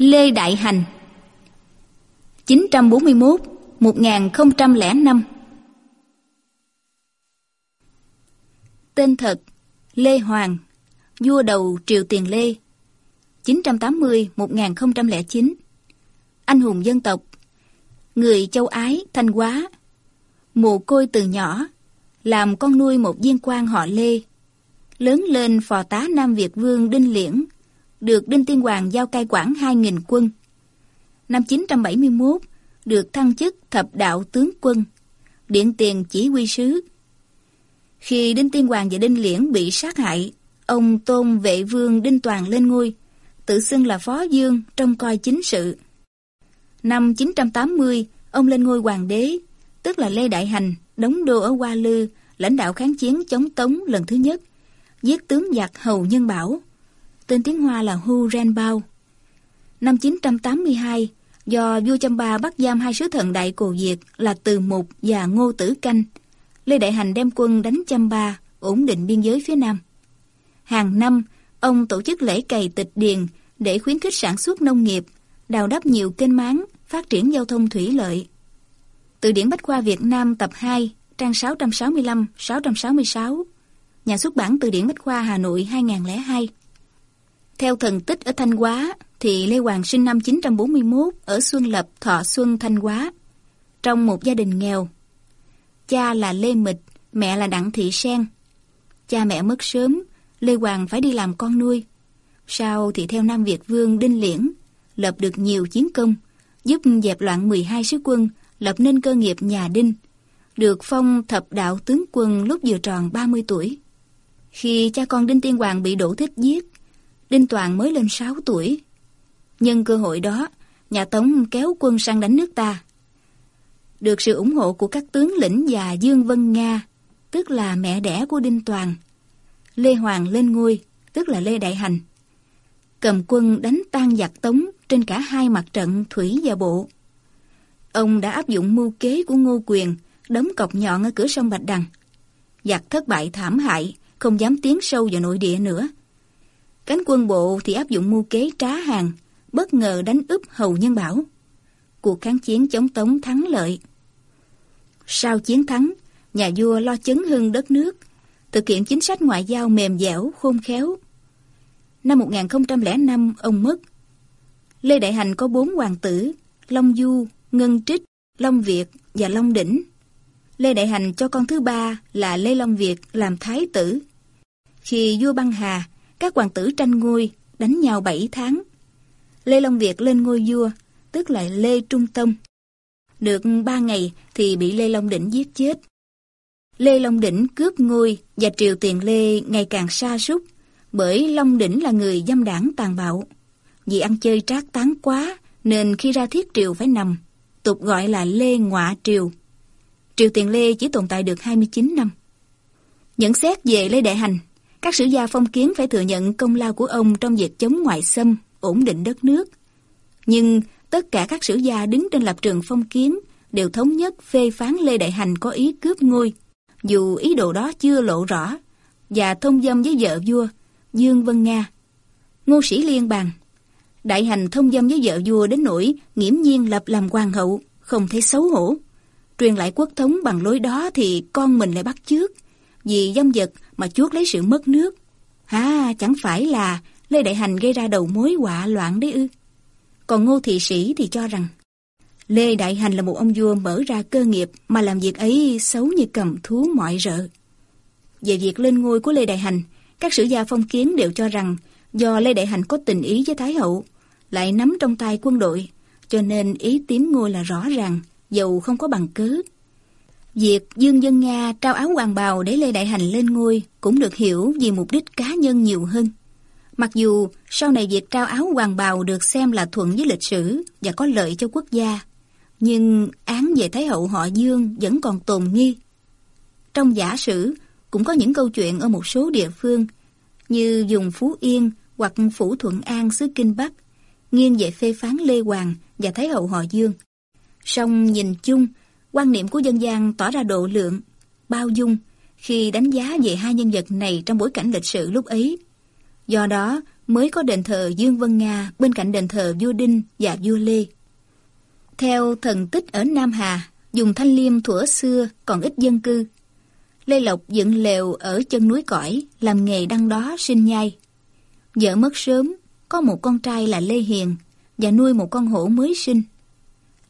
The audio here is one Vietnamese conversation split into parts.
Lê Đại Hành. 941-1005 Tên thật Lê Hoàng Vua đầu Triều Tiền Lê. 980-1009 Anh hùng dân tộc Người châu Ái, Thanh Hóa. Mồ côi từ nhỏ Làm con nuôi một viên quan họ Lê. Lớn lên phò tá Nam Việt Vương Đinh Liễn. Được Đinh Tiên Hoàng giao cai quản 2.000 quân. Năm 971 Được thăng chức thập đạo tướng quân Điện tiền chỉ huy sứ. Khi Đinh Tiên Hoàng và Đinh Liễn bị sát hại Ông tôn vệ vương Đinh Toàn lên ngôi Tự xưng là Phó Dương trong coi chính sự. Năm 980, ông lên ngôi hoàng đế, tức là Lê Đại Hành, đóng đô ở Hoa Lư, lãnh đạo kháng chiến chống Tống lần thứ nhất, giết tướng giặc Hầu Nhân Bảo. Tên tiếng Hoa là Hu Renbao. Năm 982, do vua Ba bắt giam hai sứ thần đại cổ Việt là Từ Mục và Ngô Tử Canh, Lê Đại Hành đem quân đánh Chăm ổn định biên giới phía Nam. Hàng năm, ông tổ chức lễ cày tịch điền để khuyến khích sản xuất nông nghiệp, đào đắp nhiều kênh máng, phát triển giao thông thủy lợi. Từ điển Bách khoa Việt Nam tập 2, trang 665-666, nhà xuất bản Từ điển Bách khoa Hà Nội 2002. Theo thần tích ở Thanh Hóa, thì Lê Hoàng sinh năm 941 ở Xuân Lập, Thọ Xuân, Thanh Hóa, trong một gia đình nghèo. Cha là Lê Mịch, mẹ là Đặng Thị Sen. Cha mẹ mất sớm, Lê Hoàng phải đi làm con nuôi. Sau thì theo Nam Việt Vương Đinh Liễn, lập được nhiều chiến công, giúp dẹp loạn 12 sứ quân, lập nên cơ nghiệp nhà Đinh, được phong thập đạo tướng quân lúc vừa tròn 30 tuổi. Khi cha con Đinh Tiên Hoàng bị đổ thích giết, Đinh Toàn mới lên 6 tuổi. Nhân cơ hội đó, nhà Tống kéo quân sang đánh nước ta. Được sự ủng hộ của các tướng lĩnh và Dương Vân Nga, tức là mẹ đẻ của Đinh Toàn. Lê Hoàng lên ngôi, tức là Lê Đại Hành. Cầm quân đánh tan giặc Tống trên cả hai mặt trận thủy và bộ. Ông đã áp dụng mưu kế của Ngô Quyền, đấm cọc nhọn ở cửa sông Bạch Đằng. Giặc thất bại thảm hại, không dám tiến sâu vào nội địa nữa. Cánh quân bộ thì áp dụng mưu kế trá hàng, bất ngờ đánh úp Hầu Nhân Bảo. Cuộc kháng chiến chống Tống thắng lợi. Sau chiến thắng, nhà vua lo chấn hưng đất nước, thực hiện chính sách ngoại giao mềm dẻo, khôn khéo. Năm 1005, ông mất, Lê Đại Hành có bốn hoàng tử, Long Du, Ngân Trích, Long Việt và Long Đỉnh. Lê Đại Hành cho con thứ ba là Lê Long Việt làm thái tử. Khi vua băng hà, các hoàng tử tranh ngôi, đánh nhau bảy tháng. Lê Long Việt lên ngôi vua, tức là Lê Trung Tông. Được ba ngày thì bị Lê Long Đỉnh giết chết. Lê Long Đỉnh cướp ngôi và triều tiền Lê ngày càng sa sút bởi Long Đỉnh là người dâm đảng tàn bạo. Vì ăn chơi trác tán quá nên khi ra thiết triều phải nằm, tục gọi là Lê Ngoạ Triều. Triều Tiền Lê chỉ tồn tại được 29 năm. Nhận xét về Lê Đại Hành, các sử gia phong kiến phải thừa nhận công lao của ông trong việc chống ngoại xâm, ổn định đất nước. Nhưng tất cả các sử gia đứng trên lập trường phong kiến đều thống nhất phê phán Lê Đại Hành có ý cướp ngôi, dù ý đồ đó chưa lộ rõ, và thông dâm với vợ vua, Dương Vân Nga. Ngô Sĩ Liên bàn, Đại hành thông dâm với vợ vua đến nỗi nghiễm nhiên lập làm hoàng hậu, không thấy xấu hổ. Truyền lại quốc thống bằng lối đó thì con mình lại bắt chước. Vì dâm vật mà chuốt lấy sự mất nước. Ha, chẳng phải là Lê Đại Hành gây ra đầu mối họa loạn đấy ư. Còn Ngô Thị Sĩ thì cho rằng Lê Đại Hành là một ông vua mở ra cơ nghiệp mà làm việc ấy xấu như cầm thú mọi rợ. Về việc lên ngôi của Lê Đại Hành, các sử gia phong kiến đều cho rằng do Lê Đại Hành có tình ý với Thái Hậu, lại nắm trong tay quân đội, cho nên ý tím ngôi là rõ ràng, dầu không có bằng cứ. Việc Dương Dân Nga trao áo hoàng bào để Lê Đại Hành lên ngôi cũng được hiểu vì mục đích cá nhân nhiều hơn. Mặc dù sau này việc trao áo hoàng bào được xem là thuận với lịch sử và có lợi cho quốc gia, nhưng án về Thái hậu họ Dương vẫn còn tồn nghi. Trong giả sử cũng có những câu chuyện ở một số địa phương như dùng Phú Yên hoặc Phủ Thuận An xứ Kinh Bắc nghiêng về phê phán Lê Hoàng và Thái hậu họ Dương. Song nhìn chung, quan niệm của dân gian tỏ ra độ lượng, bao dung khi đánh giá về hai nhân vật này trong bối cảnh lịch sử lúc ấy. Do đó, mới có đền thờ Dương Vân Nga bên cạnh đền thờ vua Đinh và vua Lê. Theo thần tích ở Nam Hà, dùng thanh liêm thuở xưa còn ít dân cư. Lê Lộc dựng lều ở chân núi cõi, làm nghề đăng đó sinh nhai. Vợ mất sớm, có một con trai là Lê Hiền và nuôi một con hổ mới sinh.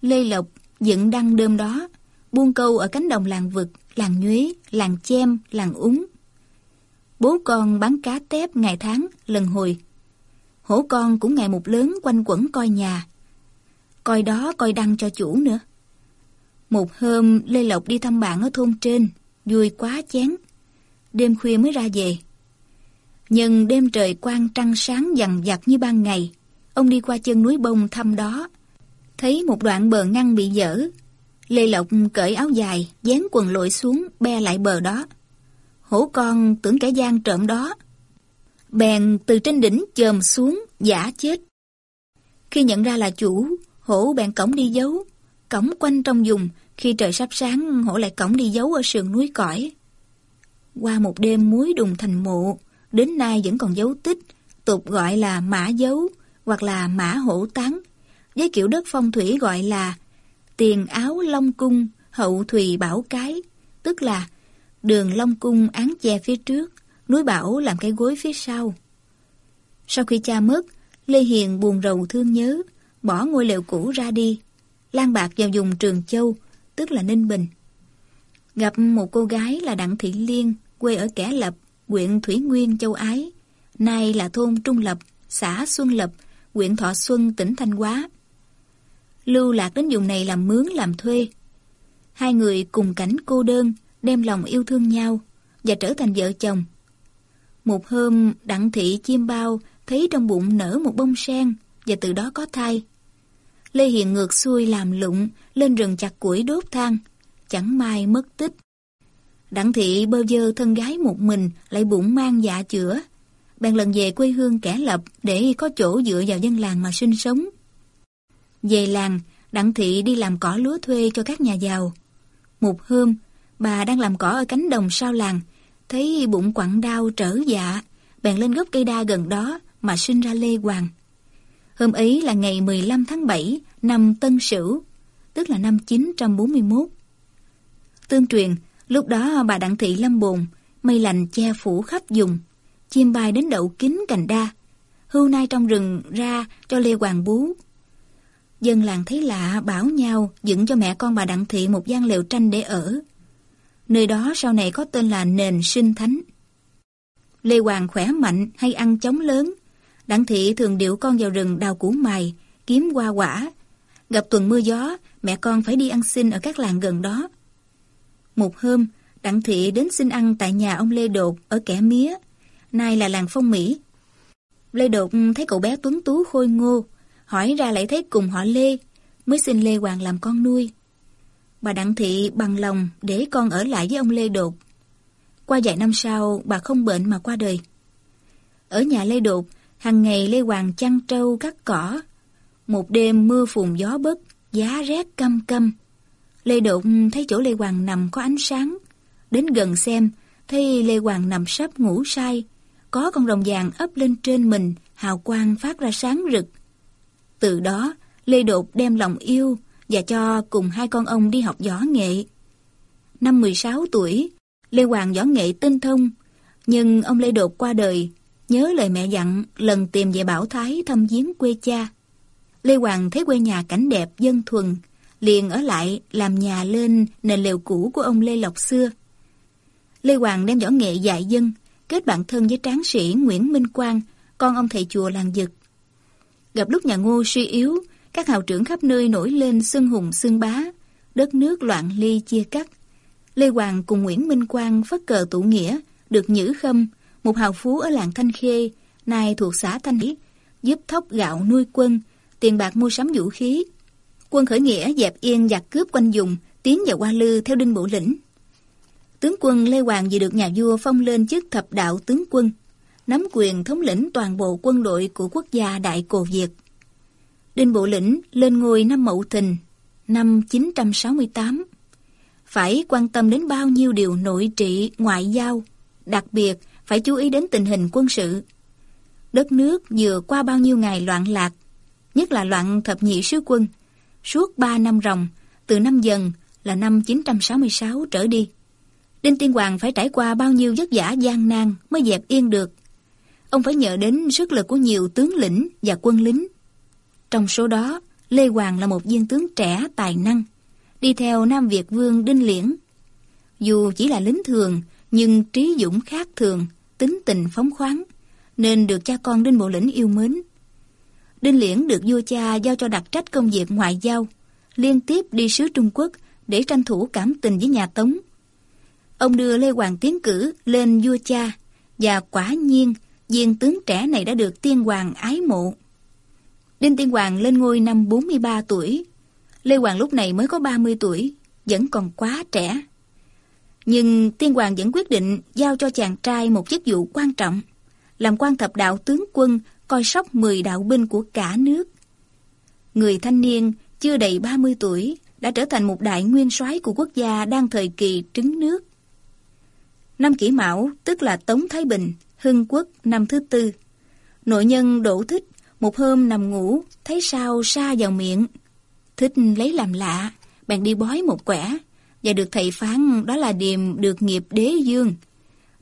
Lê Lộc dựng đăng đêm đó, buông câu ở cánh đồng làng vực, làng nhuế, làng chem, làng úng. Bố con bán cá tép ngày tháng, lần hồi. Hổ con cũng ngày một lớn quanh quẩn coi nhà. Coi đó coi đăng cho chủ nữa. Một hôm Lê Lộc đi thăm bạn ở thôn trên, vui quá chén. Đêm khuya mới ra về. Nhưng đêm trời quang trăng sáng dằn vặt như ban ngày, ông đi qua chân núi bông thăm đó. Thấy một đoạn bờ ngăn bị dở. Lê Lộc cởi áo dài, dán quần lội xuống, be lại bờ đó. Hổ con tưởng kẻ gian trộm đó. Bèn từ trên đỉnh chồm xuống, giả chết. Khi nhận ra là chủ, hổ bèn cổng đi giấu. Cổng quanh trong vùng, khi trời sắp sáng, hổ lại cổng đi giấu ở sườn núi cõi. Qua một đêm muối đùng thành mộ, đến nay vẫn còn dấu tích, tục gọi là mã dấu hoặc là mã hổ tán, với kiểu đất phong thủy gọi là tiền áo long cung hậu thùy bảo cái, tức là đường long cung án che phía trước, núi bảo làm cái gối phía sau. Sau khi cha mất, Lê Hiền buồn rầu thương nhớ, bỏ ngôi lều cũ ra đi, lan bạc vào dùng Trường Châu, tức là Ninh Bình. Gặp một cô gái là Đặng Thị Liên, quê ở Kẻ Lập, huyện Thủy Nguyên, Châu Ái, nay là thôn Trung Lập, xã Xuân Lập, huyện Thọ Xuân, tỉnh Thanh Hóa. Lưu lạc đến vùng này làm mướn làm thuê. Hai người cùng cảnh cô đơn, đem lòng yêu thương nhau và trở thành vợ chồng. Một hôm, Đặng Thị Chiêm Bao thấy trong bụng nở một bông sen và từ đó có thai. Lê Hiền ngược xuôi làm lụng, lên rừng chặt củi đốt than, chẳng may mất tích. Đặng thị bơ vơ thân gái một mình lại bụng mang dạ chữa. Bèn lần về quê hương kẻ lập để có chỗ dựa vào dân làng mà sinh sống. Về làng, Đặng thị đi làm cỏ lúa thuê cho các nhà giàu. Một hôm, bà đang làm cỏ ở cánh đồng sau làng, thấy bụng quặn đau trở dạ, bèn lên gốc cây đa gần đó mà sinh ra Lê Hoàng. Hôm ấy là ngày 15 tháng 7 năm Tân Sửu, tức là năm 941. Tương truyền, lúc đó bà Đặng Thị lâm bồn, mây lành che phủ khắp vùng, chim bay đến đậu kính cành đa, hưu nai trong rừng ra cho Lê Hoàng bú. Dân làng thấy lạ bảo nhau dựng cho mẹ con bà Đặng Thị một gian lều tranh để ở. Nơi đó sau này có tên là Nền Sinh Thánh. Lê Hoàng khỏe mạnh hay ăn chống lớn, Đặng thị thường điệu con vào rừng đào củ mài, kiếm hoa quả. Gặp tuần mưa gió, mẹ con phải đi ăn xin ở các làng gần đó. Một hôm, Đặng thị đến xin ăn tại nhà ông Lê Đột ở kẻ mía, nay là làng Phong Mỹ. Lê Đột thấy cậu bé tuấn tú khôi ngô, hỏi ra lại thấy cùng họ Lê, mới xin Lê Hoàng làm con nuôi. Bà Đặng Thị bằng lòng để con ở lại với ông Lê Đột. Qua vài năm sau, bà không bệnh mà qua đời. Ở nhà Lê Đột, hàng ngày Lê Hoàng chăn trâu cắt cỏ. Một đêm mưa phùn gió bấc, giá rét căm căm. Lê Đột thấy chỗ Lê Hoàng nằm có ánh sáng. Đến gần xem, thấy Lê Hoàng nằm sắp ngủ say. Có con rồng vàng ấp lên trên mình, hào quang phát ra sáng rực. Từ đó, Lê Đột đem lòng yêu và cho cùng hai con ông đi học võ nghệ. Năm 16 tuổi, Lê Hoàng võ nghệ tinh thông, nhưng ông Lê Đột qua đời Nhớ lời mẹ dặn lần tìm về Bảo Thái thăm viếng quê cha. Lê Hoàng thấy quê nhà cảnh đẹp dân thuần, liền ở lại làm nhà lên nền lều cũ của ông Lê Lộc xưa. Lê Hoàng đem võ nghệ dạy dân, kết bạn thân với tráng sĩ Nguyễn Minh Quang, con ông thầy chùa làng Dực. Gặp lúc nhà Ngô suy yếu, các hào trưởng khắp nơi nổi lên xưng hùng xưng bá, đất nước loạn ly chia cắt. Lê Hoàng cùng Nguyễn Minh Quang phất cờ tụ nghĩa, được nhữ khâm, một hào phú ở làng Thanh Khê, nay thuộc xã Thanh Lý, giúp thóc gạo nuôi quân, tiền bạc mua sắm vũ khí. Quân khởi nghĩa dẹp yên giặc cướp quanh dùng, tiến vào Hoa Lư theo đinh bộ lĩnh. Tướng quân Lê Hoàng vì được nhà vua phong lên chức thập đạo tướng quân, nắm quyền thống lĩnh toàn bộ quân đội của quốc gia Đại Cồ Việt. Đinh Bộ Lĩnh lên ngôi năm Mậu Thìn, năm 968. Phải quan tâm đến bao nhiêu điều nội trị, ngoại giao, đặc biệt phải chú ý đến tình hình quân sự. Đất nước vừa qua bao nhiêu ngày loạn lạc, nhất là loạn thập nhị sứ quân, suốt ba năm ròng, từ năm dần là năm 966 trở đi. Đinh Tiên Hoàng phải trải qua bao nhiêu vất vả gian nan mới dẹp yên được. Ông phải nhờ đến sức lực của nhiều tướng lĩnh và quân lính. Trong số đó, Lê Hoàng là một viên tướng trẻ tài năng, đi theo Nam Việt Vương Đinh Liễn. Dù chỉ là lính thường, nhưng trí dũng khác thường, tính tình phóng khoáng, nên được cha con Đinh Bộ Lĩnh yêu mến. Đinh Liễn được vua cha giao cho đặc trách công việc ngoại giao, liên tiếp đi sứ Trung Quốc để tranh thủ cảm tình với nhà Tống. Ông đưa Lê Hoàng tiến cử lên vua cha, và quả nhiên viên tướng trẻ này đã được tiên hoàng ái mộ. Đinh Tiên Hoàng lên ngôi năm 43 tuổi. Lê Hoàng lúc này mới có 30 tuổi, vẫn còn quá trẻ. Nhưng Tiên Hoàng vẫn quyết định giao cho chàng trai một chức vụ quan trọng, làm quan thập đạo tướng quân coi sóc 10 đạo binh của cả nước. Người thanh niên chưa đầy 30 tuổi đã trở thành một đại nguyên soái của quốc gia đang thời kỳ trứng nước. Năm kỷ mão, tức là Tống Thái Bình, Hưng Quốc năm thứ tư. Nội nhân đổ thích, một hôm nằm ngủ, thấy sao xa vào miệng. Thích lấy làm lạ, bèn đi bói một quẻ, và được thầy phán đó là điềm được nghiệp đế dương.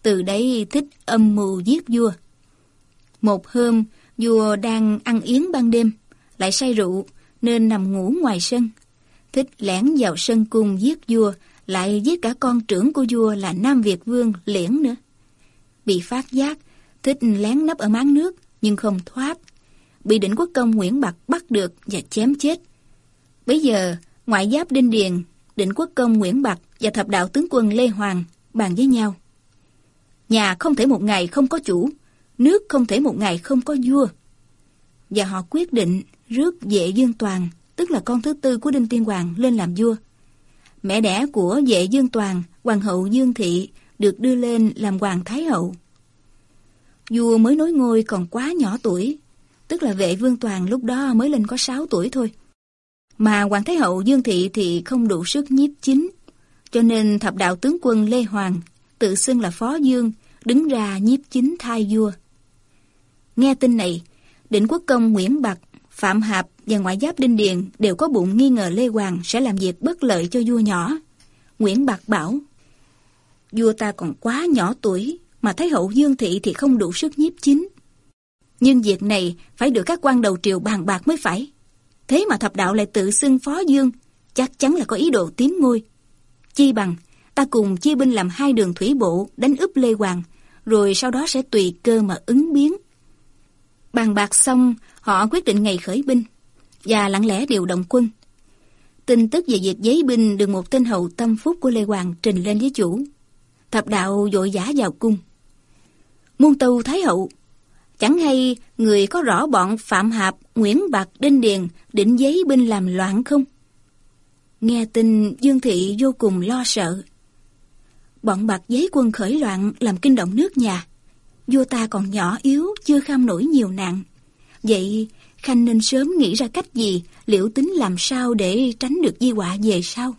Từ đấy thích âm mưu giết vua. Một hôm, vua đang ăn yến ban đêm, lại say rượu, nên nằm ngủ ngoài sân. Thích lẻn vào sân cung giết vua, lại giết cả con trưởng của vua là Nam Việt Vương Liễn nữa. Bị phát giác, thích lén nấp ở máng nước, nhưng không thoát. Bị định quốc công Nguyễn Bạc bắt được và chém chết. Bây giờ, ngoại giáp Đinh Điền, định quốc công Nguyễn Bạc và thập đạo tướng quân Lê Hoàng bàn với nhau. Nhà không thể một ngày không có chủ, nước không thể một ngày không có vua. Và họ quyết định rước vệ Dương Toàn, tức là con thứ tư của Đinh Tiên Hoàng lên làm vua. Mẹ đẻ của vệ Dương Toàn, hoàng hậu Dương Thị, được đưa lên làm hoàng thái hậu. Vua mới nối ngôi còn quá nhỏ tuổi, tức là vệ Vương Toàn lúc đó mới lên có 6 tuổi thôi. Mà hoàng thái hậu Dương Thị thì không đủ sức nhiếp chính, cho nên thập đạo tướng quân Lê Hoàng tự xưng là Phó Dương, đứng ra nhiếp chính thay vua. Nghe tin này, định quốc công Nguyễn Bạc, Phạm Hạp và ngoại giáp Đinh Điền đều có bụng nghi ngờ Lê Hoàng sẽ làm việc bất lợi cho vua nhỏ. Nguyễn Bạc bảo, vua ta còn quá nhỏ tuổi, mà Thái hậu Dương Thị thì không đủ sức nhiếp chính. Nhưng việc này phải được các quan đầu triều bàn bạc mới phải. Thế mà thập đạo lại tự xưng phó dương, chắc chắn là có ý đồ tiến ngôi. Chi bằng, ta cùng chia binh làm hai đường thủy bộ đánh úp Lê Hoàng, rồi sau đó sẽ tùy cơ mà ứng biến. Bàn bạc xong, họ quyết định ngày khởi binh và lặng lẽ điều động quân. Tin tức về việc giấy binh được một tên hầu tâm phúc của Lê Hoàng trình lên với chủ. Thập đạo vội giả vào cung. Muôn tâu Thái hậu, chẳng hay người có rõ bọn Phạm Hạp, Nguyễn Bạc, Đinh Điền định giấy binh làm loạn không? Nghe tin Dương Thị vô cùng lo sợ. Bọn bạc giấy quân khởi loạn làm kinh động nước nhà. Vua ta còn nhỏ yếu, chưa kham nổi nhiều nạn. Vậy Khanh nên sớm nghĩ ra cách gì, liệu tính làm sao để tránh được di họa về sau.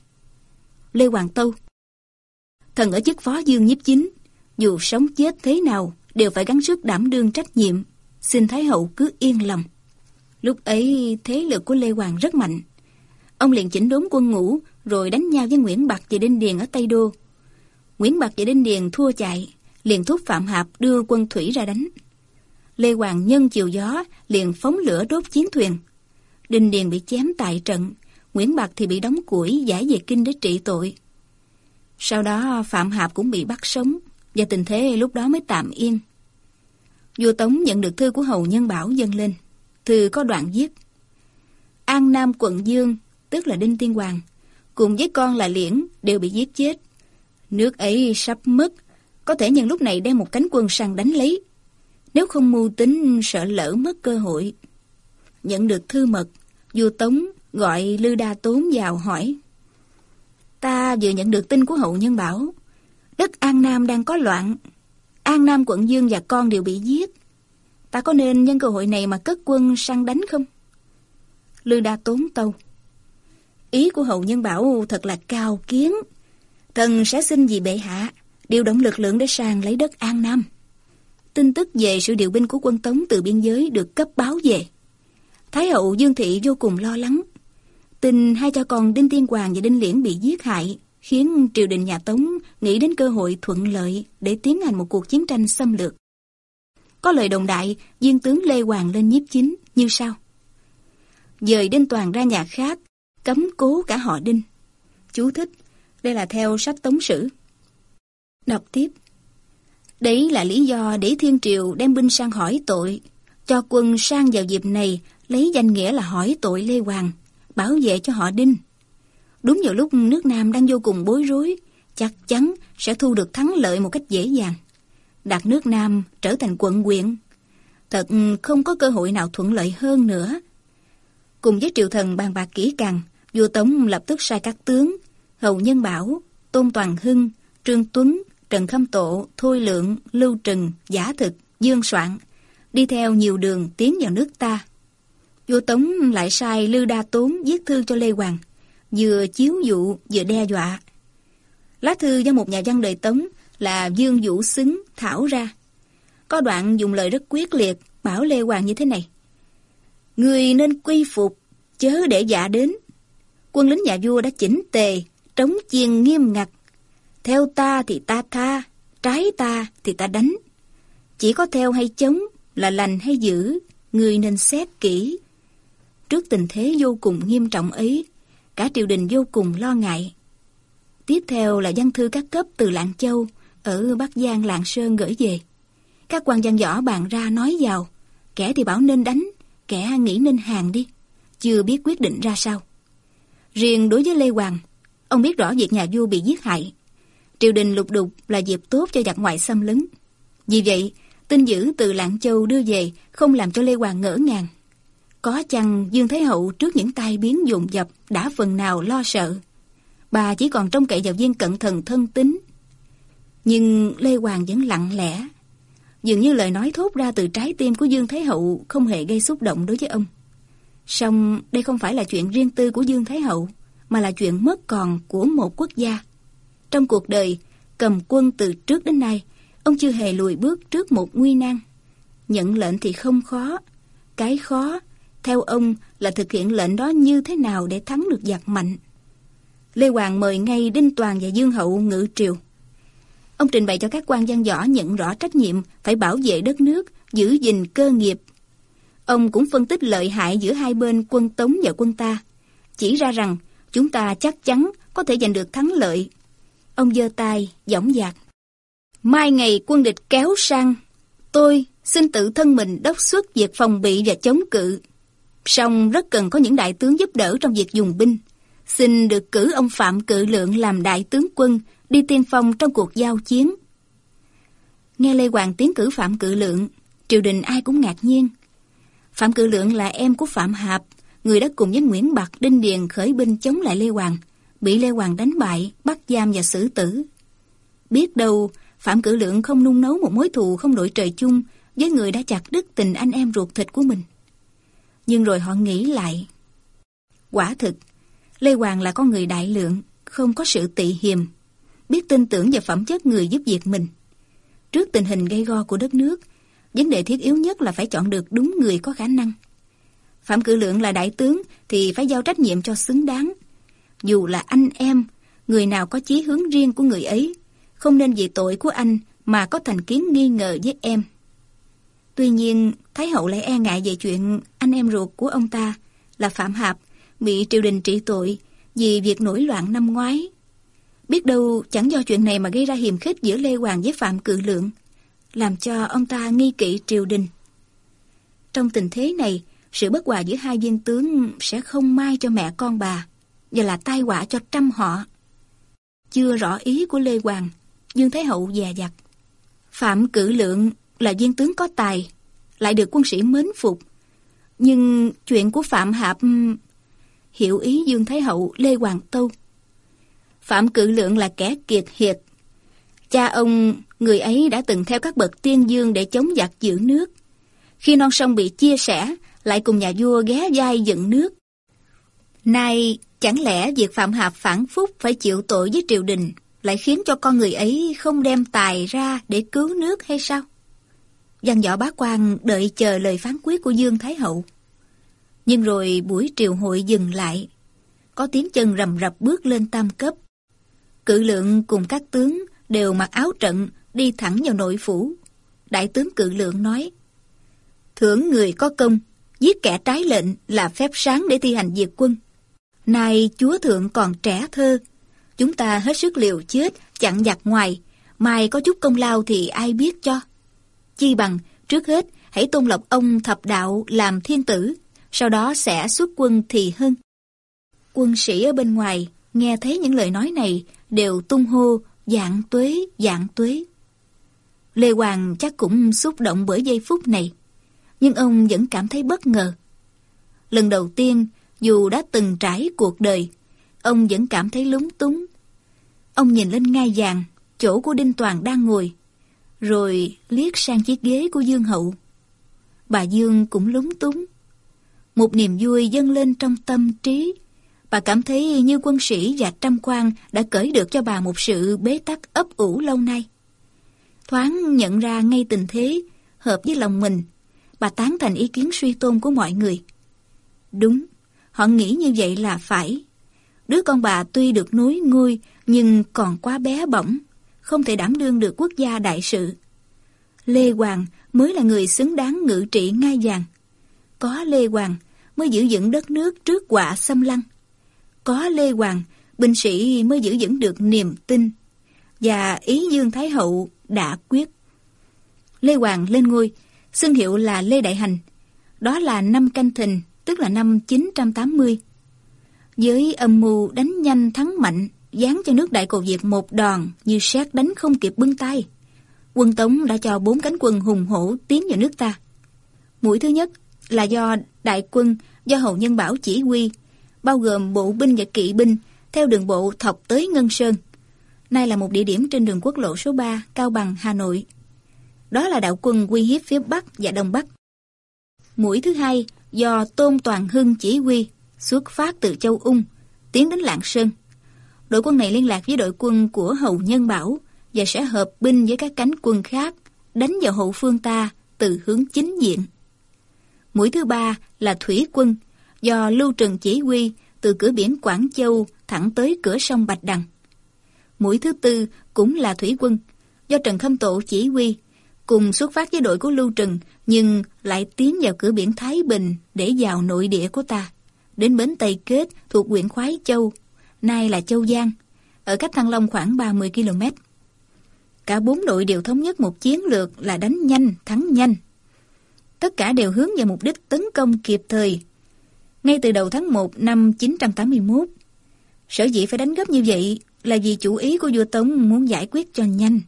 Lê Hoàng Tâu Thần ở chức phó dương nhiếp chính, dù sống chết thế nào, đều phải gắng sức đảm đương trách nhiệm. Xin Thái Hậu cứ yên lòng. Lúc ấy, thế lực của Lê Hoàng rất mạnh. Ông liền chỉnh đốn quân ngũ, rồi đánh nhau với Nguyễn Bạc và Đinh Điền ở Tây Đô. Nguyễn Bạc và Đinh Điền thua chạy, liền thúc Phạm Hạp đưa quân thủy ra đánh. Lê Hoàng nhân chiều gió, liền phóng lửa đốt chiến thuyền. Đinh Điền bị chém tại trận, Nguyễn Bạc thì bị đóng củi giải về kinh để trị tội. Sau đó Phạm Hạp cũng bị bắt sống, và tình thế lúc đó mới tạm yên. Vua Tống nhận được thư của Hầu Nhân Bảo dâng lên. Thư có đoạn viết An Nam quận Dương, tức là Đinh Tiên Hoàng, cùng với con là Liễn đều bị giết chết. Nước ấy sắp mất, có thể nhân lúc này đem một cánh quân sang đánh lấy. Nếu không mưu tính sợ lỡ mất cơ hội. Nhận được thư mật, vua Tống gọi Lư Đa Tốn vào hỏi. Ta vừa nhận được tin của hậu nhân bảo, đất An Nam đang có loạn. An Nam quận Dương và con đều bị giết. Ta có nên nhân cơ hội này mà cất quân sang đánh không? Lư Đa Tốn tâu. Ý của hậu nhân bảo thật là cao kiến. Thần sẽ xin gì bệ hạ, điều động lực lượng để sang lấy đất An Nam. tin tức về sự điều binh của quân Tống từ biên giới được cấp báo về. Thái hậu Dương Thị vô cùng lo lắng. Tin hai cha con Đinh Tiên Hoàng và Đinh Liễn bị giết hại khiến triều đình nhà Tống nghĩ đến cơ hội thuận lợi để tiến hành một cuộc chiến tranh xâm lược. Có lời đồng đại, viên tướng Lê Hoàng lên nhiếp chính như sau. Dời Đinh Toàn ra nhà khác, cấm cố cả họ Đinh. Chú thích, đây là theo sách Tống Sử. Đọc tiếp. Đấy là lý do để Thiên Triều đem binh sang hỏi tội, cho quân sang vào dịp này lấy danh nghĩa là hỏi tội Lê Hoàng, bảo vệ cho họ Đinh. Đúng vào lúc nước Nam đang vô cùng bối rối, chắc chắn sẽ thu được thắng lợi một cách dễ dàng. Đặt nước Nam trở thành quận quyện Thật không có cơ hội nào thuận lợi hơn nữa. Cùng với triều thần bàn bạc kỹ càng, vua Tống lập tức sai các tướng, Hầu Nhân Bảo, Tôn Toàn Hưng, Trương Tuấn, Trần Khâm Tộ, Thôi Lượng, Lưu Trừng, Giả Thực, Dương Soạn, đi theo nhiều đường tiến vào nước ta. Vua Tống lại sai Lư Đa Tốn viết thư cho Lê Hoàng, vừa chiếu dụ vừa đe dọa. Lá thư do một nhà văn đời Tống là Dương Vũ Xứng thảo ra. Có đoạn dùng lời rất quyết liệt bảo Lê Hoàng như thế này. Người nên quy phục, chớ để dạ đến. Quân lính nhà vua đã chỉnh tề, trống chiên nghiêm ngặt. Theo ta thì ta tha, trái ta thì ta đánh. Chỉ có theo hay chống là lành hay dữ, người nên xét kỹ. Trước tình thế vô cùng nghiêm trọng ấy, cả triều đình vô cùng lo ngại. Tiếp theo là văn thư các cấp từ Lạng Châu, ở Bắc Giang Lạng Sơn gửi về. Các quan văn võ bàn ra nói vào, kẻ thì bảo nên đánh, kẻ nghĩ nên hàng đi, chưa biết quyết định ra sao. Riêng đối với Lê Hoàng, ông biết rõ việc nhà vua bị giết hại. Triều đình lục đục là dịp tốt cho giặc ngoại xâm lấn. Vì vậy, tin dữ từ Lạng Châu đưa về không làm cho Lê Hoàng ngỡ ngàng. Có chăng Dương Thái Hậu trước những tai biến dồn dập đã phần nào lo sợ. Bà chỉ còn trông cậy vào viên cận thần thân tín. Nhưng Lê Hoàng vẫn lặng lẽ. Dường như lời nói thốt ra từ trái tim của Dương Thái Hậu không hề gây xúc động đối với ông. Song đây không phải là chuyện riêng tư của Dương Thái Hậu, mà là chuyện mất còn của một quốc gia. Trong cuộc đời, cầm quân từ trước đến nay, ông chưa hề lùi bước trước một nguy nan. Nhận lệnh thì không khó. Cái khó theo ông là thực hiện lệnh đó như thế nào để thắng được giặc mạnh. Lê Hoàng mời ngay Đinh Toàn và Dương Hậu ngự triều. Ông trình bày cho các quan văn võ nhận rõ trách nhiệm phải bảo vệ đất nước, giữ gìn cơ nghiệp. Ông cũng phân tích lợi hại giữa hai bên quân Tống và quân ta, chỉ ra rằng chúng ta chắc chắn có thể giành được thắng lợi. Ông giơ tay, dõng dạc. Mai ngày quân địch kéo sang, tôi xin tự thân mình đốc xuất việc phòng bị và chống cự song rất cần có những đại tướng giúp đỡ trong việc dùng binh. Xin được cử ông Phạm Cự Lượng làm đại tướng quân, đi tiên phong trong cuộc giao chiến. Nghe Lê Hoàng tiến cử Phạm Cự Lượng, triều đình ai cũng ngạc nhiên. Phạm Cự Lượng là em của Phạm Hạp, người đã cùng với Nguyễn Bạc Đinh Điền khởi binh chống lại Lê Hoàng, bị Lê Hoàng đánh bại, bắt giam và xử tử. Biết đâu, Phạm Cự Lượng không nung nấu một mối thù không đội trời chung với người đã chặt đứt tình anh em ruột thịt của mình. Nhưng rồi họ nghĩ lại. Quả thực, Lê Hoàng là con người đại lượng, không có sự tị hiềm, biết tin tưởng vào phẩm chất người giúp việc mình. Trước tình hình gây go của đất nước, vấn đề thiết yếu nhất là phải chọn được đúng người có khả năng. Phạm Cử Lượng là đại tướng thì phải giao trách nhiệm cho xứng đáng. Dù là anh em, người nào có chí hướng riêng của người ấy, không nên vì tội của anh mà có thành kiến nghi ngờ với em. Tuy nhiên, Thái hậu lại e ngại về chuyện anh em ruột của ông ta là Phạm Hạp bị triều đình trị tội vì việc nổi loạn năm ngoái. Biết đâu chẳng do chuyện này mà gây ra hiềm khích giữa Lê Hoàng với Phạm Cự Lượng, làm cho ông ta nghi kỵ triều đình. Trong tình thế này, sự bất hòa giữa hai viên tướng sẽ không mai cho mẹ con bà và là tai họa cho trăm họ. Chưa rõ ý của Lê Hoàng, Dương Thái Hậu dè dặt. Phạm Cử Lượng là viên tướng có tài, lại được quân sĩ mến phục. Nhưng chuyện của Phạm Hạp... Hiểu ý Dương Thái Hậu Lê Hoàng Tâu. Phạm Cự Lượng là kẻ kiệt hiệt. Cha ông, người ấy đã từng theo các bậc tiên dương để chống giặc giữ nước. Khi non sông bị chia sẻ, lại cùng nhà vua ghé vai dựng nước. Nay, chẳng lẽ việc Phạm Hạp phản phúc phải chịu tội với triều đình lại khiến cho con người ấy không đem tài ra để cứu nước hay sao? Văn võ bá quan đợi chờ lời phán quyết của Dương Thái Hậu. Nhưng rồi buổi triều hội dừng lại. Có tiếng chân rầm rập bước lên tam cấp. Cự lượng cùng các tướng đều mặc áo trận đi thẳng vào nội phủ. Đại tướng cự lượng nói Thưởng người có công, giết kẻ trái lệnh là phép sáng để thi hành diệt quân. Nay chúa thượng còn trẻ thơ, chúng ta hết sức liều chết, chặn giặc ngoài, mai có chút công lao thì ai biết cho. Chi bằng, trước hết, hãy tôn lộc ông thập đạo làm thiên tử, sau đó sẽ xuất quân thì hơn. Quân sĩ ở bên ngoài, nghe thấy những lời nói này, đều tung hô, dạng tuế, dạng tuế. Lê Hoàng chắc cũng xúc động bởi giây phút này, nhưng ông vẫn cảm thấy bất ngờ. Lần đầu tiên, dù đã từng trải cuộc đời, ông vẫn cảm thấy lúng túng. Ông nhìn lên ngai vàng, chỗ của Đinh Toàn đang ngồi, rồi liếc sang chiếc ghế của Dương Hậu. Bà Dương cũng lúng túng. Một niềm vui dâng lên trong tâm trí. Bà cảm thấy như quân sĩ và trăm quan đã cởi được cho bà một sự bế tắc ấp ủ lâu nay. Thoáng nhận ra ngay tình thế, hợp với lòng mình, bà tán thành ý kiến suy tôn của mọi người. Đúng, họ nghĩ như vậy là phải. Đứa con bà tuy được nối ngôi nhưng còn quá bé bỏng, không thể đảm đương được quốc gia đại sự. Lê Hoàng mới là người xứng đáng ngự trị ngai vàng. Có Lê Hoàng mới giữ vững đất nước trước quả xâm lăng. Có Lê Hoàng, binh sĩ mới giữ vững được niềm tin. Và ý Dương Thái Hậu đã quyết. Lê Hoàng lên ngôi, xưng hiệu là Lê Đại Hành. Đó là năm canh thìn, tức là năm 980. Với âm mưu đánh nhanh thắng mạnh, dán cho nước Đại Cồ Việt một đòn như xét đánh không kịp bưng tay. Quân Tống đã cho bốn cánh quân hùng hổ tiến vào nước ta. Mũi thứ nhất là do đại quân do hậu Nhân Bảo chỉ huy, bao gồm bộ binh và kỵ binh theo đường bộ thọc tới Ngân Sơn. Nay là một địa điểm trên đường quốc lộ số 3, Cao Bằng, Hà Nội. Đó là đạo quân uy hiếp phía Bắc và Đông Bắc. Mũi thứ hai do Tôn Toàn Hưng chỉ huy, xuất phát từ Châu Ung, tiến đến Lạng Sơn. Đội quân này liên lạc với đội quân của Hầu Nhân Bảo và sẽ hợp binh với các cánh quân khác, đánh vào hậu phương ta từ hướng chính diện. Mũi thứ ba là thủy quân, do Lưu Trần chỉ huy từ cửa biển Quảng Châu thẳng tới cửa sông Bạch Đằng. Mũi thứ tư cũng là thủy quân, do Trần Khâm Tổ chỉ huy, cùng xuất phát với đội của Lưu Trần nhưng lại tiến vào cửa biển Thái Bình để vào nội địa của ta, đến bến Tây Kết thuộc huyện Khoái Châu, nay là Châu Giang, ở cách Thăng Long khoảng 30 km. Cả bốn đội đều thống nhất một chiến lược là đánh nhanh, thắng nhanh. Tất cả đều hướng vào mục đích tấn công kịp thời. Ngay từ đầu tháng 1 năm 981, sở dĩ phải đánh gấp như vậy là vì chủ ý của vua Tống muốn giải quyết cho nhanh.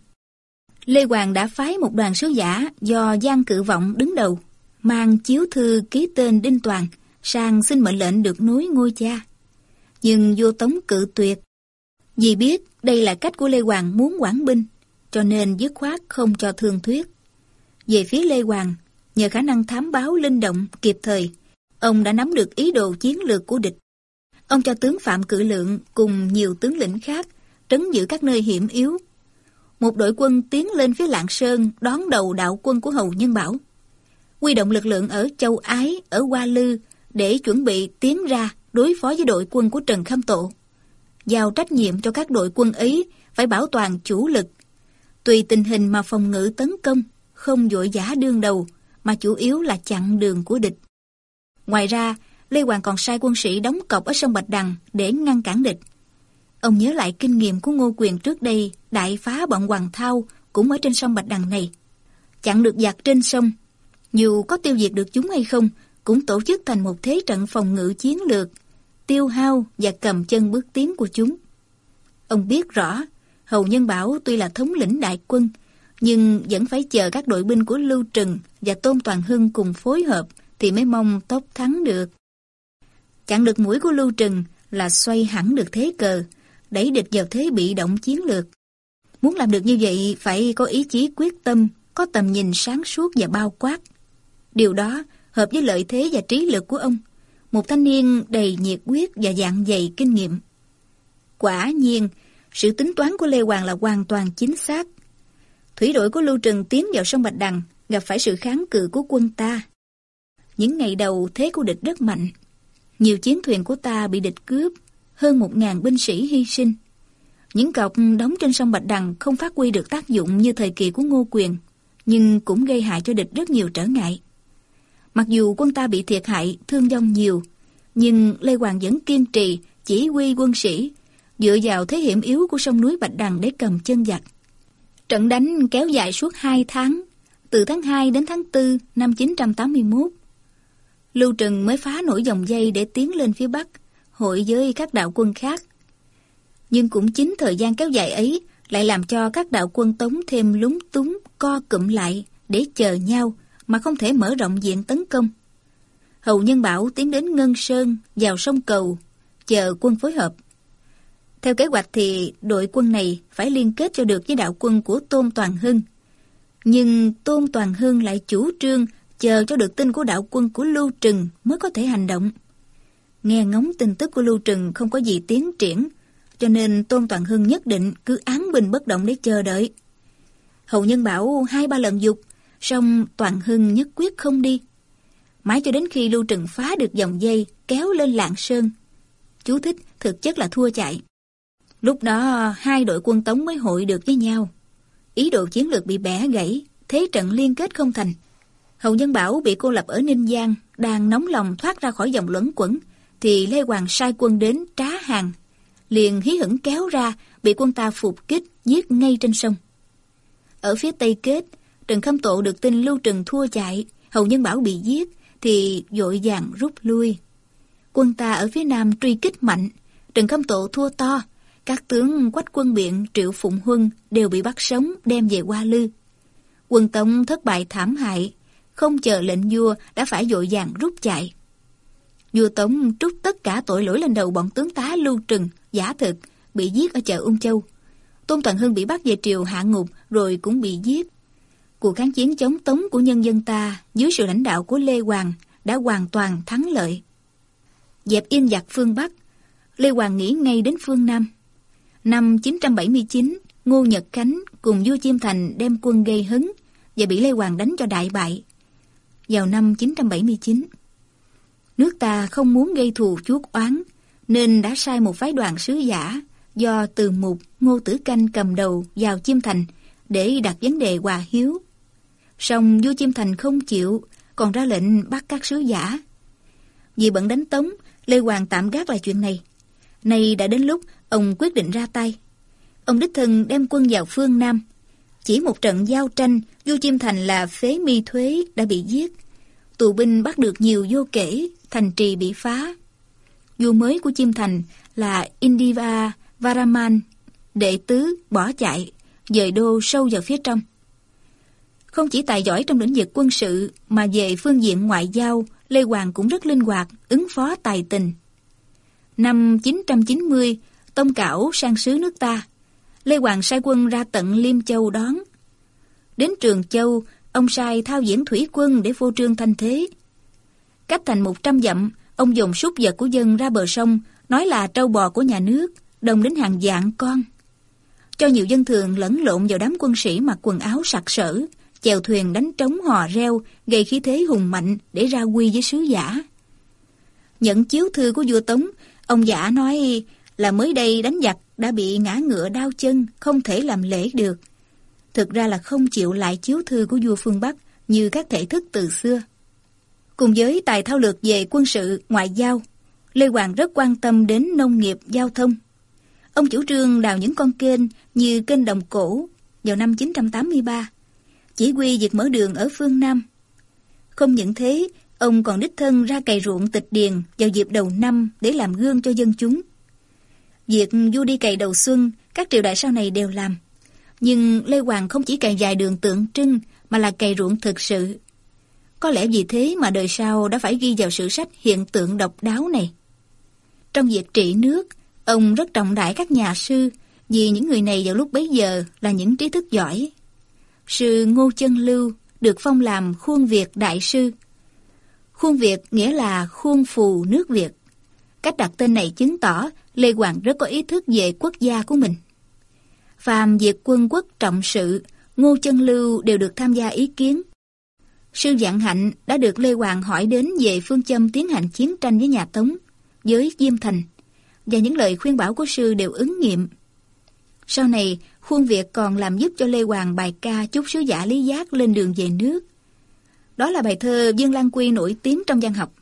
Lê Hoàng đã phái một đoàn sứ giả do Giang Cự Vọng đứng đầu, mang chiếu thư ký tên Đinh Toàn sang xin mệnh lệnh được nối ngôi cha. Nhưng vua Tống cự tuyệt. Vì biết đây là cách của Lê Hoàng muốn quản binh, cho nên dứt khoát không cho thương thuyết. Về phía Lê Hoàng, nhờ khả năng thám báo linh động kịp thời, ông đã nắm được ý đồ chiến lược của địch. Ông cho tướng Phạm Cự Lượng cùng nhiều tướng lĩnh khác trấn giữ các nơi hiểm yếu. Một đội quân tiến lên phía Lạng Sơn đón đầu đạo quân của Hầu Nhân Bảo. Quy động lực lượng ở Châu Ái, ở Hoa Lư để chuẩn bị tiến ra đối phó với đội quân của Trần Khâm Tộ, Giao trách nhiệm cho các đội quân ấy phải bảo toàn chủ lực. Tùy tình hình mà phòng ngự tấn công, không vội giả đương đầu, mà chủ yếu là chặn đường của địch. Ngoài ra, Lê Hoàng còn sai quân sĩ đóng cọc ở sông Bạch Đằng để ngăn cản địch. Ông nhớ lại kinh nghiệm của Ngô Quyền trước đây đại phá bọn Hoàng Thao cũng ở trên sông Bạch Đằng này. Chặn được giặc trên sông, dù có tiêu diệt được chúng hay không, cũng tổ chức thành một thế trận phòng ngự chiến lược, tiêu hao và cầm chân bước tiến của chúng. Ông biết rõ, Hầu Nhân Bảo tuy là thống lĩnh đại quân, nhưng vẫn phải chờ các đội binh của Lưu Trừng và Tôn Toàn Hưng cùng phối hợp thì mới mong tốc thắng được. Chặn được mũi của Lưu Trừng là xoay hẳn được thế cờ, đẩy địch vào thế bị động chiến lược. Muốn làm được như vậy phải có ý chí quyết tâm, có tầm nhìn sáng suốt và bao quát. Điều đó hợp với lợi thế và trí lực của ông, một thanh niên đầy nhiệt huyết và dạng dày kinh nghiệm. Quả nhiên, sự tính toán của Lê Hoàng là hoàn toàn chính xác. Thủy đội của Lưu Trừng tiến vào sông Bạch Đằng gặp phải sự kháng cự của quân ta. Những ngày đầu thế của địch rất mạnh. Nhiều chiến thuyền của ta bị địch cướp, hơn một ngàn binh sĩ hy sinh. Những cọc đóng trên sông Bạch Đằng không phát huy được tác dụng như thời kỳ của Ngô Quyền, nhưng cũng gây hại cho địch rất nhiều trở ngại. Mặc dù quân ta bị thiệt hại, thương vong nhiều, nhưng Lê Hoàng vẫn kiên trì, chỉ huy quân sĩ, dựa vào thế hiểm yếu của sông núi Bạch Đằng để cầm chân giặc. Trận đánh kéo dài suốt 2 tháng, từ tháng 2 đến tháng 4 năm 981. Lưu Trừng mới phá nổi dòng dây để tiến lên phía Bắc, hội với các đạo quân khác. Nhưng cũng chính thời gian kéo dài ấy lại làm cho các đạo quân tống thêm lúng túng, co cụm lại để chờ nhau mà không thể mở rộng diện tấn công. Hầu Nhân Bảo tiến đến Ngân Sơn, vào sông Cầu, chờ quân phối hợp. Theo kế hoạch thì đội quân này phải liên kết cho được với đạo quân của Tôn Toàn Hưng. Nhưng Tôn Toàn Hưng lại chủ trương chờ cho được tin của đạo quân của Lưu Trừng mới có thể hành động. Nghe ngóng tin tức của Lưu Trừng không có gì tiến triển, cho nên Tôn Toàn Hưng nhất định cứ án bình bất động để chờ đợi. Hầu Nhân Bảo hai ba lần dục, song Toàn Hưng nhất quyết không đi. Mãi cho đến khi Lưu Trừng phá được dòng dây kéo lên Lạng Sơn. Chú thích thực chất là thua chạy. Lúc đó hai đội quân Tống mới hội được với nhau. Ý đồ chiến lược bị bẻ gãy, thế trận liên kết không thành. Hầu Nhân Bảo bị cô lập ở Ninh Giang, đang nóng lòng thoát ra khỏi dòng luẩn quẩn, thì Lê Hoàng sai quân đến trá hàng. Liền hí hửng kéo ra, bị quân ta phục kích, giết ngay trên sông. Ở phía Tây Kết, Trần Khâm Tộ được tin Lưu Trừng thua chạy, Hầu Nhân Bảo bị giết, thì dội vàng rút lui. Quân ta ở phía Nam truy kích mạnh, Trần Khâm Tộ thua to, các tướng Quách Quân Biện, Triệu Phụng Huân đều bị bắt sống đem về Hoa Lư. Quân Tống thất bại thảm hại, không chờ lệnh vua đã phải dội vàng rút chạy. Vua Tống trút tất cả tội lỗi lên đầu bọn tướng tá Lưu Trừng, giả thực, bị giết ở chợ Ung Châu. Tôn Toàn Hưng bị bắt về triều hạ ngục rồi cũng bị giết. Cuộc kháng chiến chống Tống của nhân dân ta dưới sự lãnh đạo của Lê Hoàng đã hoàn toàn thắng lợi. Dẹp yên giặc phương Bắc, Lê Hoàng nghĩ ngay đến phương Nam. Năm 979, Ngô Nhật Khánh cùng vua Chiêm Thành đem quân gây hứng và bị Lê Hoàng đánh cho đại bại. Vào năm 979, nước ta không muốn gây thù chuốc oán nên đã sai một phái đoàn sứ giả do từ mục Ngô Tử Canh cầm đầu vào Chiêm Thành để đặt vấn đề hòa hiếu. Song vua Chiêm Thành không chịu, còn ra lệnh bắt các sứ giả. Vì bận đánh Tống, Lê Hoàng tạm gác lại chuyện này. Nay đã đến lúc ông quyết định ra tay. Ông đích thân đem quân vào phương Nam. Chỉ một trận giao tranh, vua Chiêm Thành là phế mi thuế đã bị giết. Tù binh bắt được nhiều vô kể, thành trì bị phá. Vua mới của Chiêm Thành là Indiva Varaman, đệ tứ bỏ chạy, dời đô sâu vào phía trong. Không chỉ tài giỏi trong lĩnh vực quân sự mà về phương diện ngoại giao, Lê Hoàng cũng rất linh hoạt, ứng phó tài tình. Năm 990, Tông Cảo sang sứ nước ta. Lê Hoàng sai quân ra tận Liêm Châu đón. Đến Trường Châu, ông sai thao diễn thủy quân để phô trương thanh thế. Cách thành 100 dặm, ông dùng súc vật của dân ra bờ sông, nói là trâu bò của nhà nước, đồng đến hàng dạng con. Cho nhiều dân thường lẫn lộn vào đám quân sĩ mặc quần áo sặc sỡ, chèo thuyền đánh trống hò reo, gây khí thế hùng mạnh để ra quy với sứ giả. Nhận chiếu thư của vua Tống, ông giả nói là mới đây đánh giặc đã bị ngã ngựa đau chân, không thể làm lễ được. Thực ra là không chịu lại chiếu thư của vua phương Bắc như các thể thức từ xưa. Cùng với tài thao lược về quân sự, ngoại giao, Lê Hoàng rất quan tâm đến nông nghiệp, giao thông. Ông chủ trương đào những con kênh như kênh Đồng Cổ vào năm 983, chỉ huy việc mở đường ở phương Nam. Không những thế, ông còn đích thân ra cày ruộng tịch điền vào dịp đầu năm để làm gương cho dân chúng. Việc vua đi cày đầu xuân, các triều đại sau này đều làm. Nhưng Lê Hoàng không chỉ cày dài đường tượng trưng mà là cày ruộng thực sự. Có lẽ vì thế mà đời sau đã phải ghi vào sử sách hiện tượng độc đáo này. Trong việc trị nước, ông rất trọng đại các nhà sư vì những người này vào lúc bấy giờ là những trí thức giỏi. Sư Ngô Chân Lưu được phong làm khuôn Việt đại sư. Khuôn Việt nghĩa là khuôn phù nước Việt. Cách đặt tên này chứng tỏ Lê Hoàng rất có ý thức về quốc gia của mình. Phàm việc quân quốc trọng sự, Ngô Chân Lưu đều được tham gia ý kiến. Sư Dạng Hạnh đã được Lê Hoàng hỏi đến về phương châm tiến hành chiến tranh với nhà Tống, với Diêm Thành, và những lời khuyên bảo của sư đều ứng nghiệm. Sau này, Khuôn Việt còn làm giúp cho Lê Hoàng bài ca chúc sứ giả Lý Giác lên đường về nước. Đó là bài thơ Dương Lan Quy nổi tiếng trong văn học.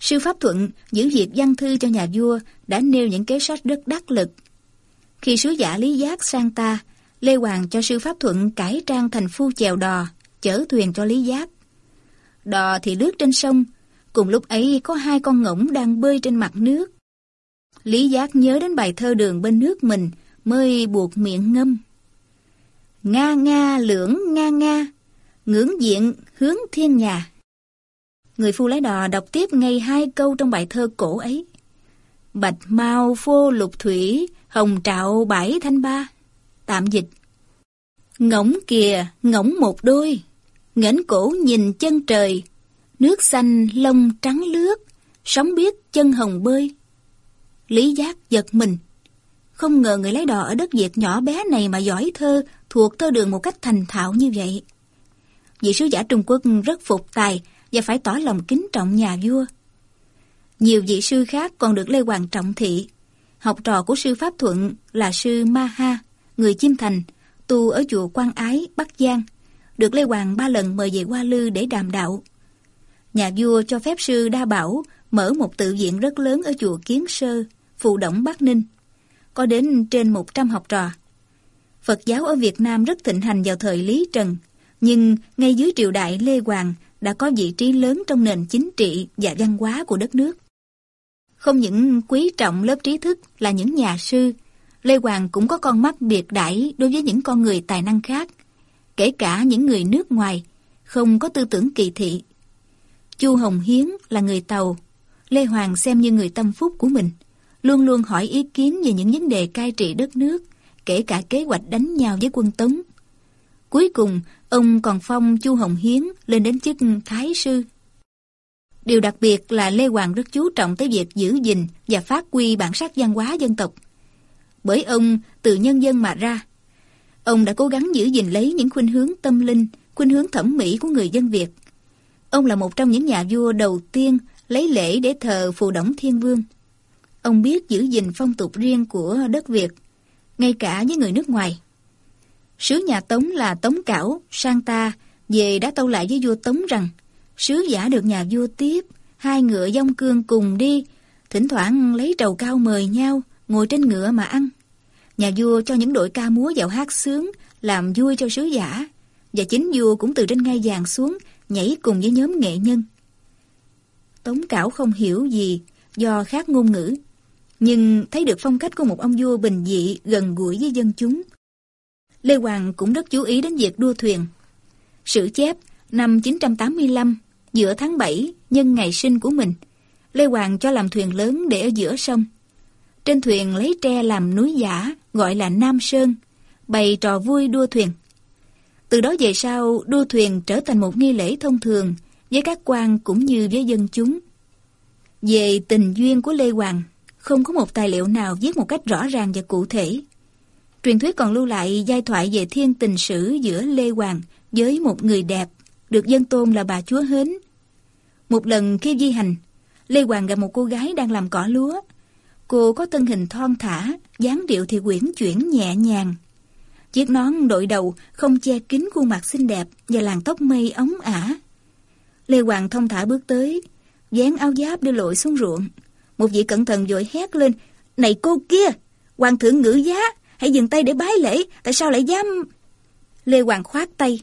Sư Pháp Thuận giữ việc văn thư cho nhà vua đã nêu những kế sách rất đắc lực. Khi sứ giả Lý Giác sang ta, Lê Hoàng cho sư Pháp Thuận cải trang thành phu chèo đò, chở thuyền cho Lý Giác. Đò thì lướt trên sông, cùng lúc ấy có hai con ngỗng đang bơi trên mặt nước. Lý Giác nhớ đến bài thơ đường bên nước mình, mới buộc miệng ngâm. Nga nga lưỡng nga nga, ngưỡng diện hướng thiên nhà. Người phu lái đò đọc tiếp ngay hai câu trong bài thơ cổ ấy. Bạch mau phô lục thủy, hồng trạo bảy thanh ba. Tạm dịch. Ngỗng kìa, ngỗng một đôi, ngẩng cổ nhìn chân trời, nước xanh lông trắng lướt, sóng biết chân hồng bơi. Lý giác giật mình. Không ngờ người lái đò ở đất Việt nhỏ bé này mà giỏi thơ, thuộc thơ đường một cách thành thạo như vậy. Vị sứ giả Trung Quốc rất phục tài và phải tỏ lòng kính trọng nhà vua. Nhiều vị sư khác còn được Lê Hoàng trọng thị. Học trò của sư Pháp Thuận là sư Ma Ha, người Chiêm Thành, tu ở chùa Quan Ái, Bắc Giang, được Lê Hoàng ba lần mời về Hoa Lư để đàm đạo. Nhà vua cho phép sư Đa Bảo mở một tự viện rất lớn ở chùa Kiến Sơ, Phù Động Bắc Ninh có đến trên 100 học trò. Phật giáo ở Việt Nam rất thịnh hành vào thời Lý Trần, nhưng ngay dưới triều đại Lê Hoàng đã có vị trí lớn trong nền chính trị và văn hóa của đất nước. Không những quý trọng lớp trí thức là những nhà sư, Lê Hoàng cũng có con mắt biệt đãi đối với những con người tài năng khác, kể cả những người nước ngoài, không có tư tưởng kỳ thị. Chu Hồng Hiến là người Tàu, Lê Hoàng xem như người tâm phúc của mình luôn luôn hỏi ý kiến về những vấn đề cai trị đất nước, kể cả kế hoạch đánh nhau với quân Tống. Cuối cùng, ông còn phong Chu Hồng Hiến lên đến chức Thái Sư. Điều đặc biệt là Lê Hoàng rất chú trọng tới việc giữ gìn và phát huy bản sắc văn hóa dân tộc. Bởi ông từ nhân dân mà ra, ông đã cố gắng giữ gìn lấy những khuynh hướng tâm linh, khuynh hướng thẩm mỹ của người dân Việt. Ông là một trong những nhà vua đầu tiên lấy lễ để thờ Phù Đổng Thiên Vương – Ông biết giữ gìn phong tục riêng của đất Việt, ngay cả với người nước ngoài. Sứ nhà Tống là Tống Cảo, sang ta, về đã tâu lại với vua Tống rằng sứ giả được nhà vua tiếp, hai ngựa dông cương cùng đi, thỉnh thoảng lấy trầu cao mời nhau, ngồi trên ngựa mà ăn. Nhà vua cho những đội ca múa vào hát sướng, làm vui cho sứ giả, và chính vua cũng từ trên ngai vàng xuống, nhảy cùng với nhóm nghệ nhân. Tống Cảo không hiểu gì do khác ngôn ngữ, nhưng thấy được phong cách của một ông vua bình dị gần gũi với dân chúng. Lê Hoàng cũng rất chú ý đến việc đua thuyền. Sử chép năm 985, giữa tháng 7, nhân ngày sinh của mình, Lê Hoàng cho làm thuyền lớn để ở giữa sông. Trên thuyền lấy tre làm núi giả, gọi là Nam Sơn, bày trò vui đua thuyền. Từ đó về sau, đua thuyền trở thành một nghi lễ thông thường với các quan cũng như với dân chúng. Về tình duyên của Lê Hoàng, không có một tài liệu nào viết một cách rõ ràng và cụ thể. Truyền thuyết còn lưu lại giai thoại về thiên tình sử giữa Lê Hoàng với một người đẹp, được dân tôn là bà chúa Hến. Một lần khi di hành, Lê Hoàng gặp một cô gái đang làm cỏ lúa. Cô có thân hình thon thả, dáng điệu thì quyển chuyển nhẹ nhàng. Chiếc nón đội đầu không che kín khuôn mặt xinh đẹp và làn tóc mây ống ả. Lê Hoàng thông thả bước tới, dán áo giáp đưa lội xuống ruộng. Một vị cẩn thận vội hét lên. Này cô kia, hoàng thượng ngữ giá, hãy dừng tay để bái lễ, tại sao lại dám... Lê Hoàng khoát tay,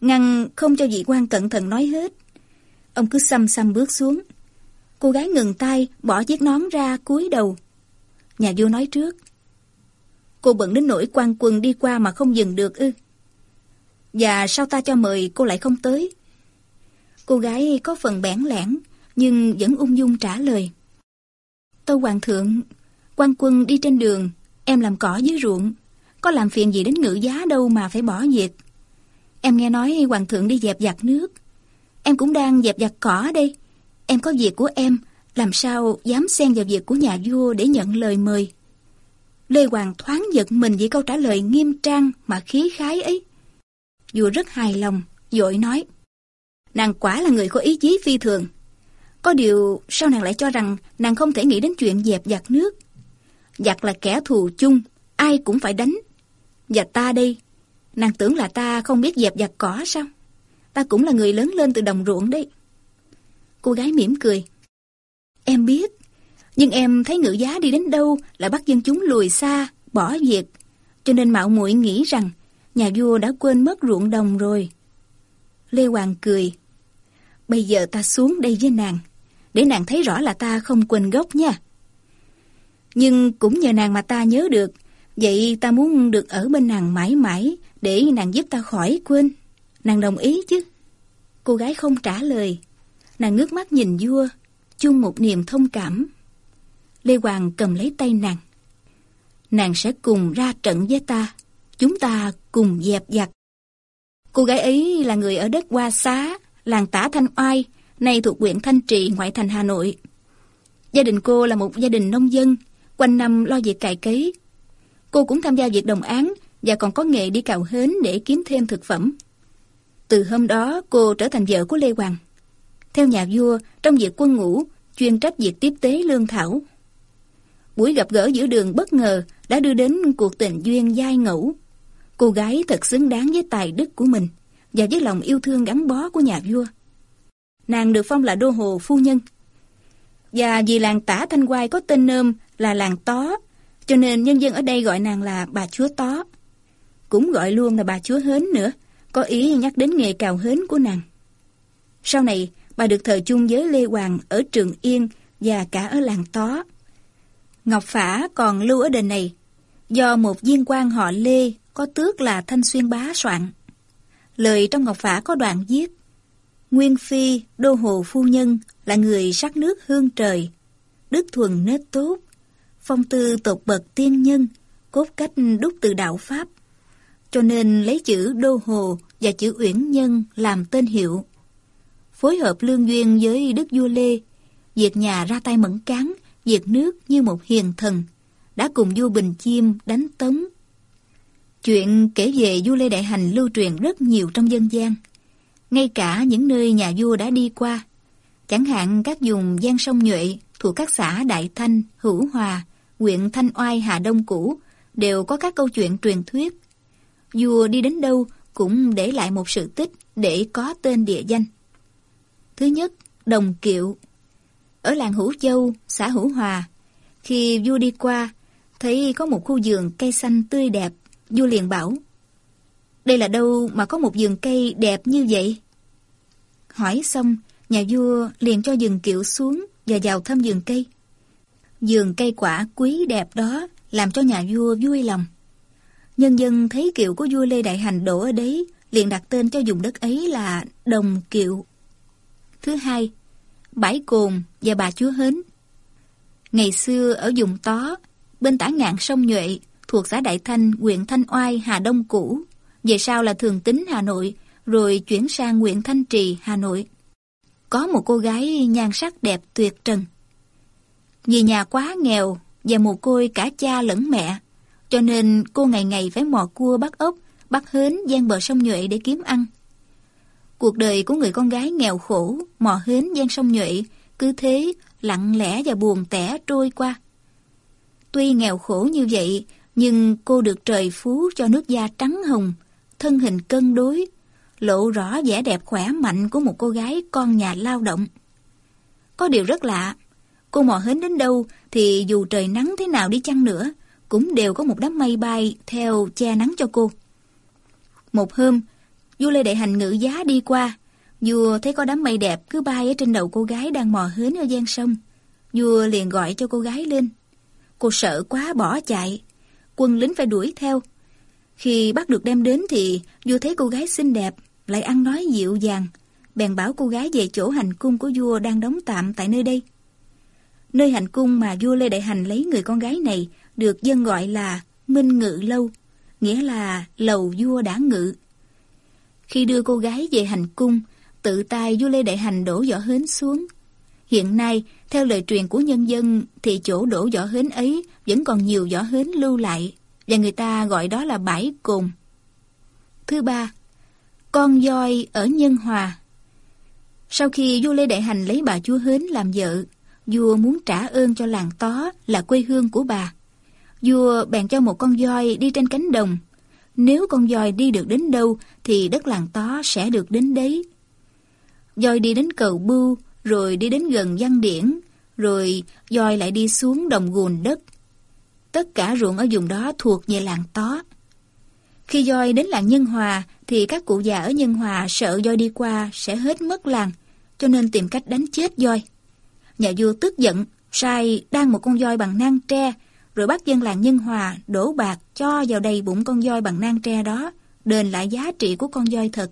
ngăn không cho vị quan cẩn thận nói hết. Ông cứ xăm xăm bước xuống. Cô gái ngừng tay, bỏ chiếc nón ra, cúi đầu. Nhà vua nói trước. Cô bận đến nỗi quan quân đi qua mà không dừng được ư. Và sao ta cho mời cô lại không tới? Cô gái có phần bẽn lẽn, nhưng vẫn ung dung trả lời. Tâu Hoàng thượng, quan quân đi trên đường, em làm cỏ dưới ruộng. Có làm phiền gì đến ngự giá đâu mà phải bỏ việc. Em nghe nói Hoàng thượng đi dẹp giặt nước. Em cũng đang dẹp giặt cỏ đây. Em có việc của em, làm sao dám xen vào việc của nhà vua để nhận lời mời. Lê Hoàng thoáng giật mình vì câu trả lời nghiêm trang mà khí khái ấy. Vua rất hài lòng, dội nói. Nàng quả là người có ý chí phi thường. Có điều sao nàng lại cho rằng nàng không thể nghĩ đến chuyện dẹp giặc nước. Giặc là kẻ thù chung, ai cũng phải đánh. Và ta đây, nàng tưởng là ta không biết dẹp giặc cỏ sao? Ta cũng là người lớn lên từ đồng ruộng đấy. Cô gái mỉm cười. Em biết, nhưng em thấy ngự giá đi đến đâu là bắt dân chúng lùi xa, bỏ việc. Cho nên mạo muội nghĩ rằng nhà vua đã quên mất ruộng đồng rồi. Lê Hoàng cười. Bây giờ ta xuống đây với nàng, để nàng thấy rõ là ta không quên gốc nha. Nhưng cũng nhờ nàng mà ta nhớ được, vậy ta muốn được ở bên nàng mãi mãi, để nàng giúp ta khỏi quên. Nàng đồng ý chứ? Cô gái không trả lời. Nàng ngước mắt nhìn vua, chung một niềm thông cảm. Lê Hoàng cầm lấy tay nàng. Nàng sẽ cùng ra trận với ta. Chúng ta cùng dẹp giặc. Cô gái ấy là người ở đất Hoa Xá, làng Tả Thanh Oai, nay thuộc huyện Thanh Trì, ngoại thành Hà Nội. Gia đình cô là một gia đình nông dân, quanh năm lo việc cày cấy. Cô cũng tham gia việc đồng án và còn có nghề đi cào hến để kiếm thêm thực phẩm. Từ hôm đó cô trở thành vợ của Lê Hoàng. Theo nhà vua, trong việc quân ngũ, chuyên trách việc tiếp tế lương thảo. Buổi gặp gỡ giữa đường bất ngờ đã đưa đến cuộc tình duyên dai ngẫu. Cô gái thật xứng đáng với tài đức của mình và với lòng yêu thương gắn bó của nhà vua. Nàng được phong là đô hồ phu nhân. Và vì làng tả Thanh Quai có tên nôm là làng Tó, cho nên nhân dân ở đây gọi nàng là bà chúa Tó. Cũng gọi luôn là bà chúa Hến nữa, có ý nhắc đến nghề cào hến của nàng. Sau này, bà được thờ chung với Lê Hoàng ở Trường Yên và cả ở làng Tó. Ngọc Phả còn lưu ở đền này, do một viên quan họ Lê có tước là Thanh Xuyên Bá soạn. Lời trong Ngọc Phả có đoạn viết Nguyên Phi, Đô Hồ Phu Nhân là người sắc nước hương trời, đức thuần nết tốt, phong tư tột bậc tiên nhân, cốt cách đúc từ đạo Pháp. Cho nên lấy chữ Đô Hồ và chữ Uyển Nhân làm tên hiệu. Phối hợp lương duyên với Đức Vua Lê, việc nhà ra tay mẫn cán, việc nước như một hiền thần, đã cùng vua Bình Chiêm đánh tống. Chuyện kể về vua Lê Đại Hành lưu truyền rất nhiều trong dân gian, ngay cả những nơi nhà vua đã đi qua. Chẳng hạn các vùng gian sông Nhuệ thuộc các xã Đại Thanh, Hữu Hòa, huyện Thanh Oai, Hà Đông cũ đều có các câu chuyện truyền thuyết. Vua đi đến đâu cũng để lại một sự tích để có tên địa danh. Thứ nhất, Đồng Kiệu. Ở làng Hữu Châu, xã Hữu Hòa, khi vua đi qua, thấy có một khu vườn cây xanh tươi đẹp, vua liền bảo, đây là đâu mà có một vườn cây đẹp như vậy? Hỏi xong, nhà vua liền cho vườn kiệu xuống và vào thăm vườn cây. Vườn cây quả quý đẹp đó làm cho nhà vua vui lòng. Nhân dân thấy kiệu của vua Lê Đại Hành đổ ở đấy, liền đặt tên cho vùng đất ấy là Đồng Kiệu. Thứ hai, Bãi Cồn và Bà Chúa Hến. Ngày xưa ở vùng Tó, bên tả ngạn sông Nhuệ, thuộc xã Đại Thanh, huyện Thanh Oai, Hà Đông cũ, về sau là Thường Tín Hà Nội, rồi chuyển sang Nguyễn Thanh Trì, Hà Nội. Có một cô gái nhan sắc đẹp tuyệt trần. Vì nhà quá nghèo và mồ côi cả cha lẫn mẹ, cho nên cô ngày ngày phải mò cua bắt ốc, bắt hến gian bờ sông Nhuệ để kiếm ăn. Cuộc đời của người con gái nghèo khổ, mò hến gian sông Nhuệ, cứ thế lặng lẽ và buồn tẻ trôi qua. Tuy nghèo khổ như vậy, nhưng cô được trời phú cho nước da trắng hồng, thân hình cân đối, lộ rõ vẻ đẹp khỏe mạnh của một cô gái con nhà lao động. Có điều rất lạ, cô mò hến đến đâu thì dù trời nắng thế nào đi chăng nữa, cũng đều có một đám mây bay theo che nắng cho cô. Một hôm, vua Lê Đại Hành ngự giá đi qua, vua thấy có đám mây đẹp cứ bay ở trên đầu cô gái đang mò hến ở gian sông. Vua liền gọi cho cô gái lên. Cô sợ quá bỏ chạy, quân lính phải đuổi theo. Khi bắt được đem đến thì vua thấy cô gái xinh đẹp, lại ăn nói dịu dàng, bèn bảo cô gái về chỗ hành cung của vua đang đóng tạm tại nơi đây. Nơi hành cung mà vua Lê Đại Hành lấy người con gái này được dân gọi là Minh Ngự Lâu, nghĩa là lầu vua đã ngự. Khi đưa cô gái về hành cung, tự tay vua Lê Đại Hành đổ vỏ hến xuống. Hiện nay, theo lời truyền của nhân dân thì chỗ đổ vỏ hến ấy vẫn còn nhiều vỏ hến lưu lại và người ta gọi đó là bãi cồn. Thứ ba, con voi ở Nhân Hòa. Sau khi vua Lê Đại Hành lấy bà chúa Hến làm vợ, vua muốn trả ơn cho làng Tó là quê hương của bà. Vua bèn cho một con voi đi trên cánh đồng. Nếu con voi đi được đến đâu thì đất làng Tó sẽ được đến đấy. Voi đi đến cầu bưu, rồi đi đến gần văn điển, rồi voi lại đi xuống đồng gùn đất. Tất cả ruộng ở vùng đó thuộc về làng Tó. Khi voi đến làng Nhân Hòa thì các cụ già ở Nhân Hòa sợ voi đi qua sẽ hết mất làng, cho nên tìm cách đánh chết voi. Nhà vua tức giận, sai đang một con voi bằng nang tre, rồi bắt dân làng Nhân Hòa đổ bạc cho vào đầy bụng con voi bằng nang tre đó, đền lại giá trị của con voi thật.